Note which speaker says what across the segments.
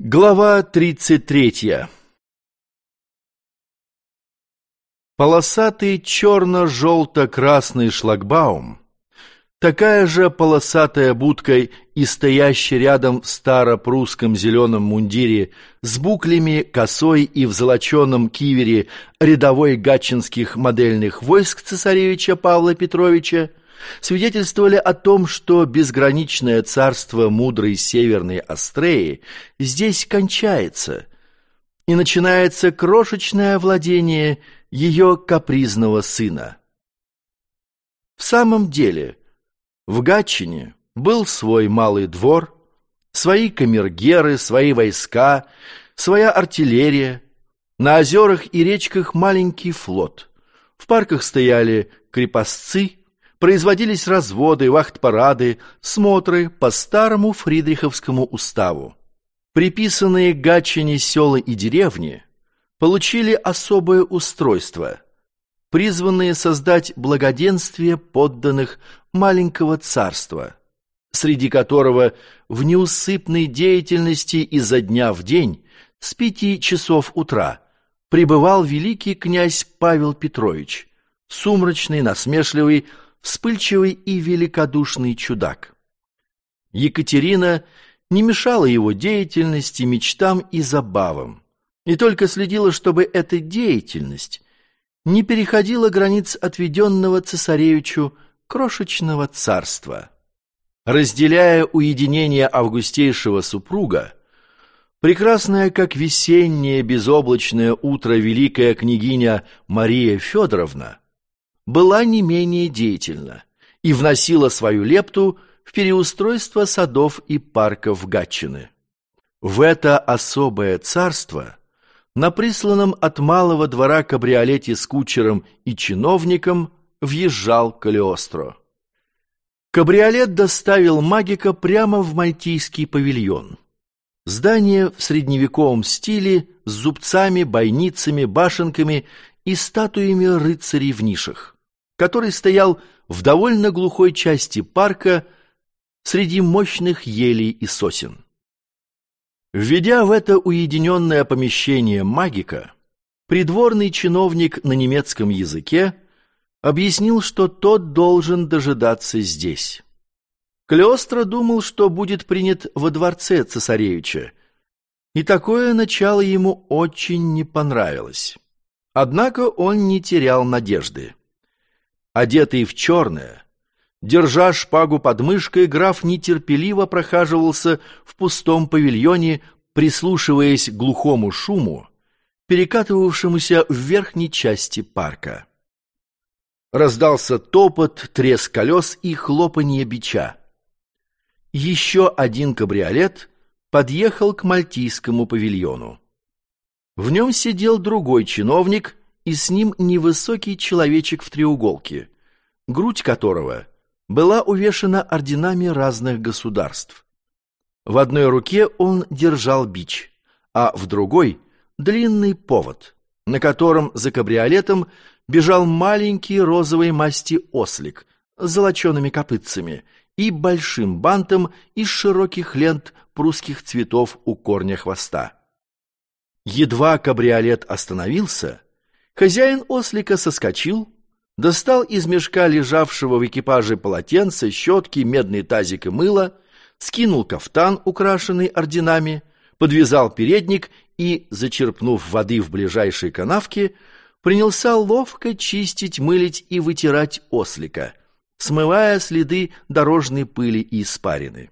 Speaker 1: Глава 33 Полосатый черно-желто-красный шлагбаум, такая же полосатая будка и стоящий рядом в старо-прусском зеленом мундире с буклями, косой и в золоченом кивере рядовой гатчинских модельных войск цесаревича Павла Петровича свидетельствовали о том, что безграничное царство мудрой северной Астреи здесь кончается, и начинается крошечное владение ее капризного сына. В самом деле, в Гатчине был свой малый двор, свои камергеры, свои войска, своя артиллерия, на озерах и речках маленький флот, в парках стояли крепостцы, производились разводы, вахт-парады, смотры по старому Фридриховскому уставу. Приписанные Гатчине села и деревни получили особое устройство, призванные создать благоденствие подданных маленького царства, среди которого в неусыпной деятельности изо дня в день с пяти часов утра пребывал великий князь Павел Петрович, сумрачный, насмешливый, вспыльчивый и великодушный чудак. Екатерина не мешала его деятельности, мечтам и забавам, и только следила, чтобы эта деятельность не переходила границ отведенного цесаревичу крошечного царства. Разделяя уединение августейшего супруга, прекрасная, как весеннее безоблачное утро великая княгиня Мария Федоровна была не менее деятельна и вносила свою лепту в переустройство садов и парков Гатчины. В это особое царство на присланном от малого двора кабриолете с кучером и чиновником въезжал Калиостро. Кабриолет доставил магика прямо в мальтийский павильон. Здание в средневековом стиле с зубцами, бойницами, башенками и статуями рыцарей в нишах который стоял в довольно глухой части парка среди мощных елей и сосен. Введя в это уединенное помещение магика, придворный чиновник на немецком языке объяснил, что тот должен дожидаться здесь. Клеостро думал, что будет принят во дворце цесаревича, и такое начало ему очень не понравилось. Однако он не терял надежды. Одетый в черное, держа шпагу под мышкой, граф нетерпеливо прохаживался в пустом павильоне, прислушиваясь к глухому шуму, перекатывавшемуся в верхней части парка. Раздался топот, треск колес и хлопанье бича. Еще один кабриолет подъехал к мальтийскому павильону. В нем сидел другой чиновник и с ним невысокий человечек в треуголке, грудь которого была увешана орденами разных государств. В одной руке он держал бич, а в другой — длинный повод, на котором за кабриолетом бежал маленький розовой масти ослик с золочеными копытцами и большим бантом из широких лент прусских цветов у корня хвоста. Едва кабриолет остановился, Хозяин ослика соскочил, достал из мешка лежавшего в экипаже полотенца, щетки, медный тазик и мыло, скинул кафтан, украшенный орденами, подвязал передник и, зачерпнув воды в ближайшей канавке, принялся ловко чистить, мылить и вытирать ослика, смывая следы дорожной пыли и испарины.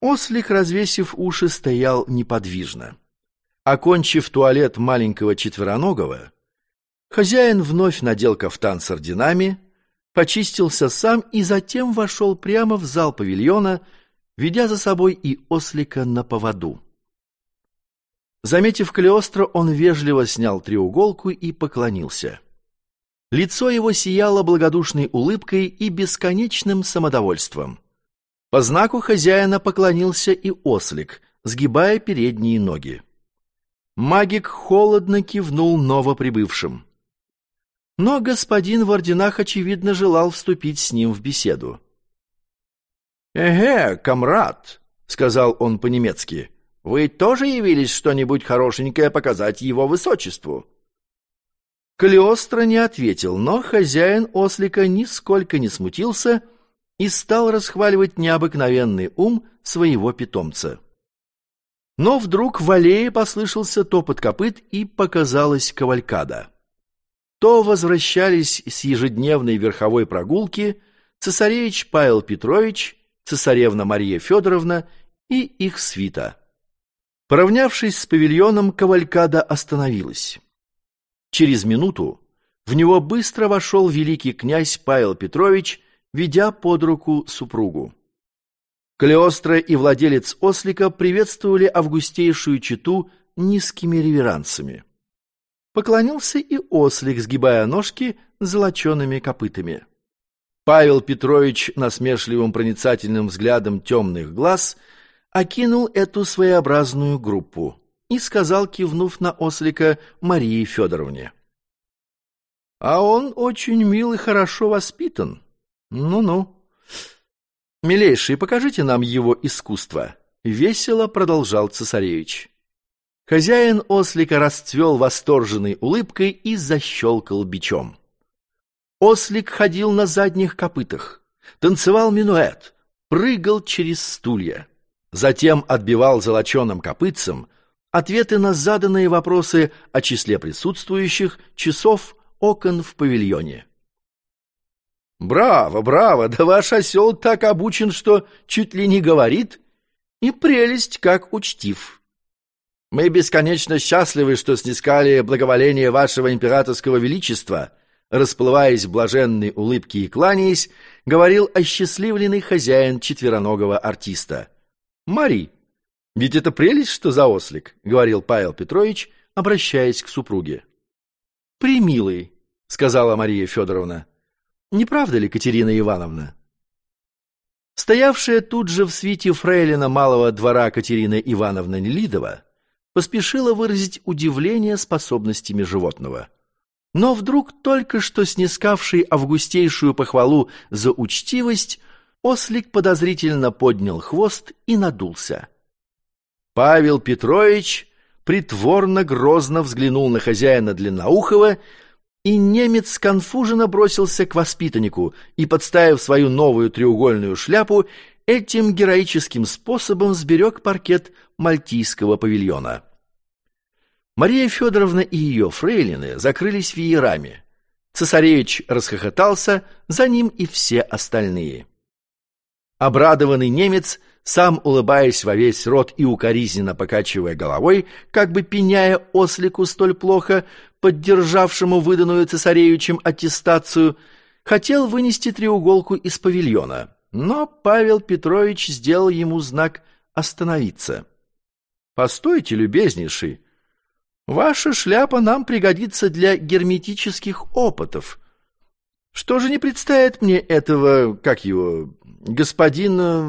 Speaker 1: Ослик, развесив уши, стоял неподвижно. Окончив туалет маленького четвероногого, хозяин вновь надел кафтан с орденами, почистился сам и затем вошел прямо в зал павильона, ведя за собой и ослика на поводу. Заметив Калиостро, он вежливо снял треуголку и поклонился. Лицо его сияло благодушной улыбкой и бесконечным самодовольством. По знаку хозяина поклонился и ослик, сгибая передние ноги. Магик холодно кивнул новоприбывшим. Но господин в орденах, очевидно, желал вступить с ним в беседу. «Эге, комрад!» — сказал он по-немецки. Вы тоже явились что-нибудь хорошенькое показать его высочеству?» Калиостро не ответил, но хозяин ослика нисколько не смутился и стал расхваливать необыкновенный ум своего питомца. Но вдруг в аллее послышался топот копыт и показалась кавалькада. То возвращались с ежедневной верховой прогулки цесаревич Павел Петрович, цесаревна Мария Федоровна и их свита. Поравнявшись с павильоном, кавалькада остановилась. Через минуту в него быстро вошел великий князь Павел Петрович, ведя под руку супругу. Калиостро и владелец ослика приветствовали августейшую читу низкими реверансами. Поклонился и ослик, сгибая ножки золочеными копытами. Павел Петрович насмешливым проницательным взглядом темных глаз окинул эту своеобразную группу и сказал, кивнув на ослика Марии Федоровне. «А он очень мил и хорошо воспитан. Ну-ну». «Милейший, покажите нам его искусство», — весело продолжал цесаревич. Хозяин ослика расцвел восторженной улыбкой и защелкал бичом. Ослик ходил на задних копытах, танцевал минуэт, прыгал через стулья. Затем отбивал золоченым копытцем ответы на заданные вопросы о числе присутствующих, часов, окон в павильоне. «Браво, браво! Да ваш осел так обучен, что чуть ли не говорит, и прелесть как учтив. Мы бесконечно счастливы, что снискали благоволение вашего императорского величества», расплываясь в блаженной улыбке и кланяясь, говорил осчастливленный хозяин четвероногого артиста. «Мари, ведь это прелесть, что за ослик», — говорил Павел Петрович, обращаясь к супруге. «Примилый», — сказала Мария Федоровна. Не правда ли, Катерина Ивановна? Стоявшая тут же в свите фрейлина малого двора Катерина Ивановна Нелидова поспешила выразить удивление способностями животного. Но вдруг только что снискавший августейшую похвалу за учтивость, ослик подозрительно поднял хвост и надулся. Павел Петрович притворно грозно взглянул на хозяина Длинноухова и немец конфуженно бросился к воспитаннику и, подставив свою новую треугольную шляпу, этим героическим способом сберег паркет мальтийского павильона. Мария Федоровна и ее фрейлины закрылись веерами. Цесаревич расхохотался, за ним и все остальные. Обрадованный немец, сам улыбаясь во весь рот и укоризненно покачивая головой, как бы пеняя ослику столь плохо, поддержавшему выданную цесаревичем аттестацию, хотел вынести треуголку из павильона, но Павел Петрович сделал ему знак «Остановиться». «Постойте, любезнейший, ваша шляпа нам пригодится для герметических опытов. Что же не представит мне этого, как его, господина,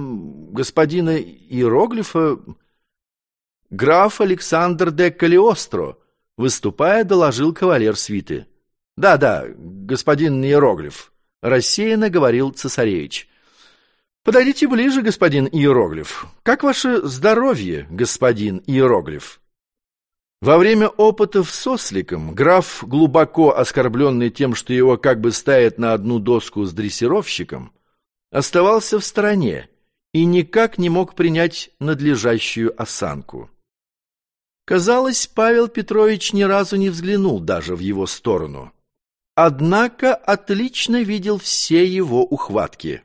Speaker 1: господина иероглифа, граф Александр де Калиостро?» Выступая, доложил кавалер свиты. «Да-да, господин Иероглиф», — рассеянно говорил цесаревич. «Подойдите ближе, господин Иероглиф. Как ваше здоровье, господин Иероглиф?» Во время опытов с осликом граф, глубоко оскорбленный тем, что его как бы ставят на одну доску с дрессировщиком, оставался в стороне и никак не мог принять надлежащую осанку. Казалось, Павел Петрович ни разу не взглянул даже в его сторону. Однако отлично видел все его ухватки.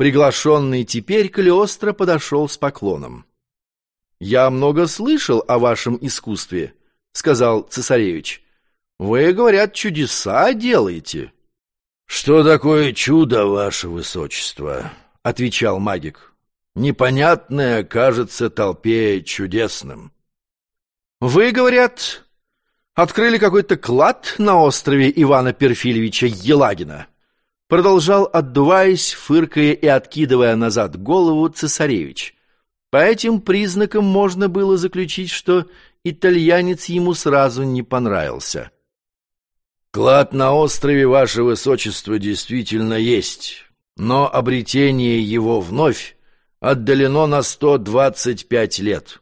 Speaker 1: Приглашенный теперь Калиостро подошел с поклоном. «Я много слышал о вашем искусстве», — сказал цесаревич. «Вы, говорят, чудеса делаете». «Что такое чудо, ваше высочество?» — отвечал магик. «Непонятное кажется толпе чудесным». Вы, говорят, открыли какой-то клад на острове Ивана Перфильевича Елагина. Продолжал, отдуваясь, фыркая и откидывая назад голову цесаревич. По этим признакам можно было заключить, что итальянец ему сразу не понравился. «Клад на острове, ваше высочество, действительно есть, но обретение его вновь отдалено на сто двадцать пять лет».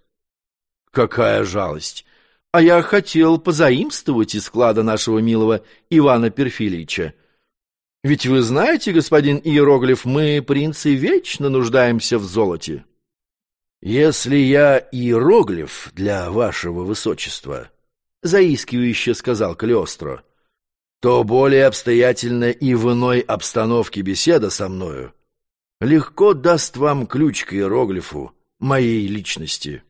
Speaker 1: Какая жалость! А я хотел позаимствовать из склада нашего милого Ивана Перфильевича. Ведь вы знаете, господин Иероглиф, мы, принцы, вечно нуждаемся в золоте. Если я иероглиф для вашего высочества, заискивающе сказал Калиостро, то более обстоятельно и в иной обстановке беседа со мною легко даст вам ключ к иероглифу моей личности.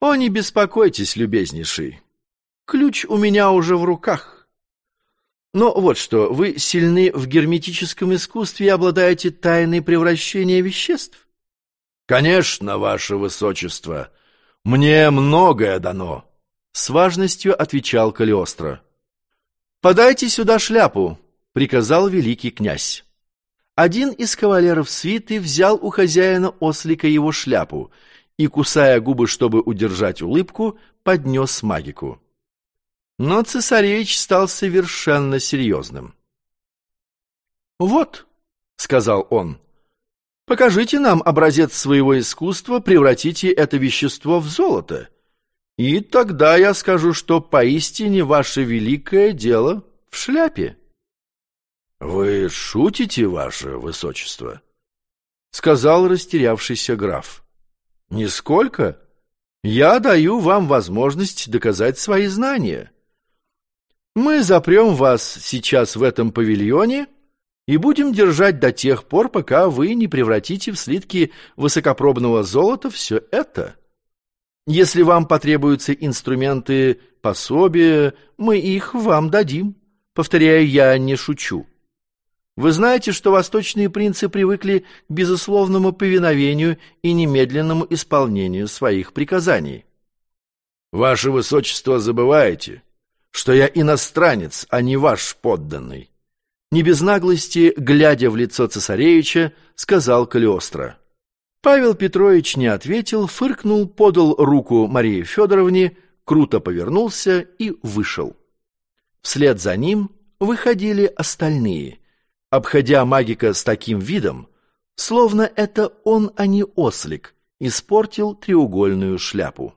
Speaker 1: О, не беспокойтесь, любезнейший, ключ у меня уже в руках. Но вот что, вы сильны в герметическом искусстве и обладаете тайной превращения веществ? Конечно, ваше высочество, мне многое дано, с важностью отвечал Калиостро. «Подайте сюда шляпу», — приказал великий князь. Один из кавалеров свиты взял у хозяина ослика его шляпу и, кусая губы, чтобы удержать улыбку, поднес магику. Но цесаревич стал совершенно серьезным. «Вот», — сказал он, — «покажите нам образец своего искусства, превратите это вещество в золото, и тогда я скажу, что поистине ваше великое дело в шляпе». «Вы шутите, ваше высочество?» — сказал растерявшийся граф. «Нисколько. Я даю вам возможность доказать свои знания. Мы запрем вас сейчас в этом павильоне и будем держать до тех пор, пока вы не превратите в слитки высокопробного золота все это». Если вам потребуются инструменты, пособия, мы их вам дадим. Повторяю, я не шучу. Вы знаете, что восточные принцы привыкли к безусловному повиновению и немедленному исполнению своих приказаний. Ваше Высочество забываете, что я иностранец, а не ваш подданный. Не без наглости, глядя в лицо цесаревича, сказал Калиостро. Павел Петрович не ответил, фыркнул, подал руку Марии Федоровне, круто повернулся и вышел. Вслед за ним выходили остальные, обходя магика с таким видом, словно это он, а не ослик, испортил треугольную шляпу.